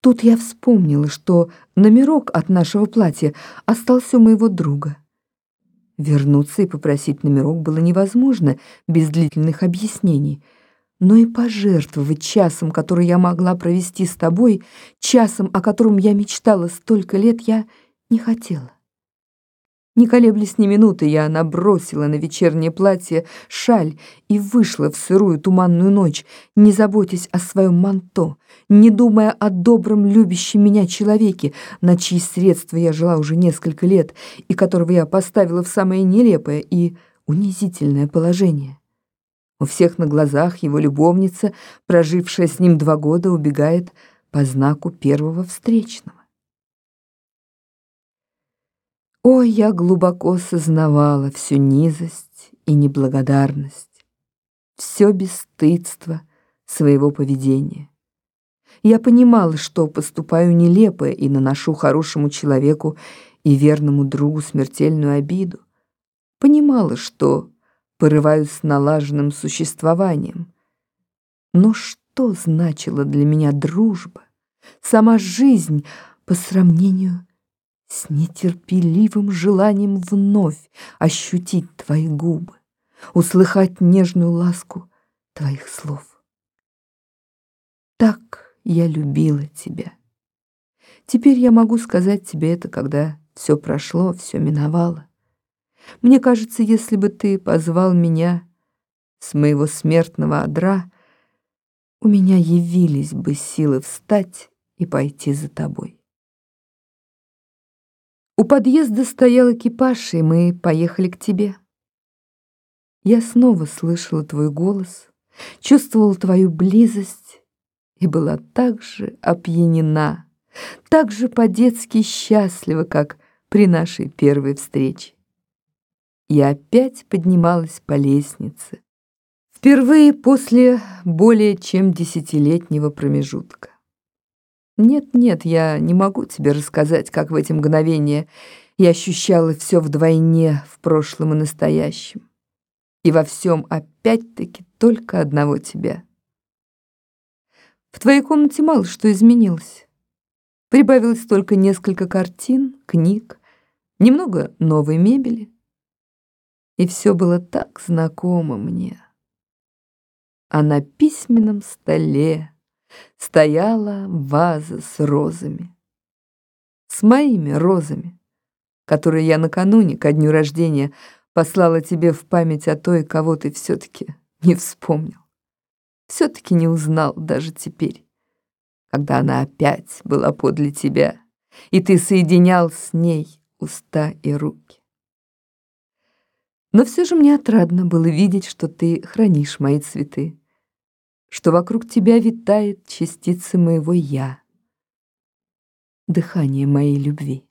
Тут я вспомнила, что номерок от нашего платья остался у моего друга. Вернуться и попросить номерок было невозможно без длительных объяснений, но и пожертвовать часом, который я могла провести с тобой, часом, о котором я мечтала столько лет, я не хотела. Не колеблясь ни минуты, я набросила на вечернее платье шаль и вышла в сырую туманную ночь, не заботясь о своем манто, не думая о добром, любящем меня человеке, на чьи средства я жила уже несколько лет и которого я поставила в самое нелепое и унизительное положение. У всех на глазах его любовница, прожившая с ним два года, убегает по знаку первого встречного. О, я глубоко сознавала всю низость и неблагодарность, все бесстыдство своего поведения. Я понимала, что поступаю нелепо и наношу хорошему человеку и верному другу смертельную обиду. Понимала, что порываюсь налаженным существованием. Но что значила для меня дружба, сама жизнь по сравнению с нетерпеливым желанием вновь ощутить твои губы, услыхать нежную ласку твоих слов. Так я любила тебя. Теперь я могу сказать тебе это, когда все прошло, все миновало. Мне кажется, если бы ты позвал меня с моего смертного одра, у меня явились бы силы встать и пойти за тобой. У подъезда стоял экипаж, и мы поехали к тебе. Я снова слышала твой голос, чувствовала твою близость и была так же опьянена, так же по-детски счастлива, как при нашей первой встрече. Я опять поднималась по лестнице, впервые после более чем десятилетнего промежутка. Нет-нет, я не могу тебе рассказать, как в эти мгновения я ощущала все вдвойне в прошлом и настоящем. И во всем опять-таки только одного тебя. В твоей комнате мало что изменилось. Прибавилось только несколько картин, книг, немного новой мебели. И все было так знакомо мне. А на письменном столе стояла ваза с розами. С моими розами, которые я накануне, ко дню рождения, послала тебе в память о той, кого ты все-таки не вспомнил. Все-таки не узнал даже теперь, когда она опять была подле тебя, и ты соединял с ней уста и руки. Но все же мне отрадно было видеть, что ты хранишь мои цветы, что вокруг тебя витает частица моего «я», дыхание моей любви.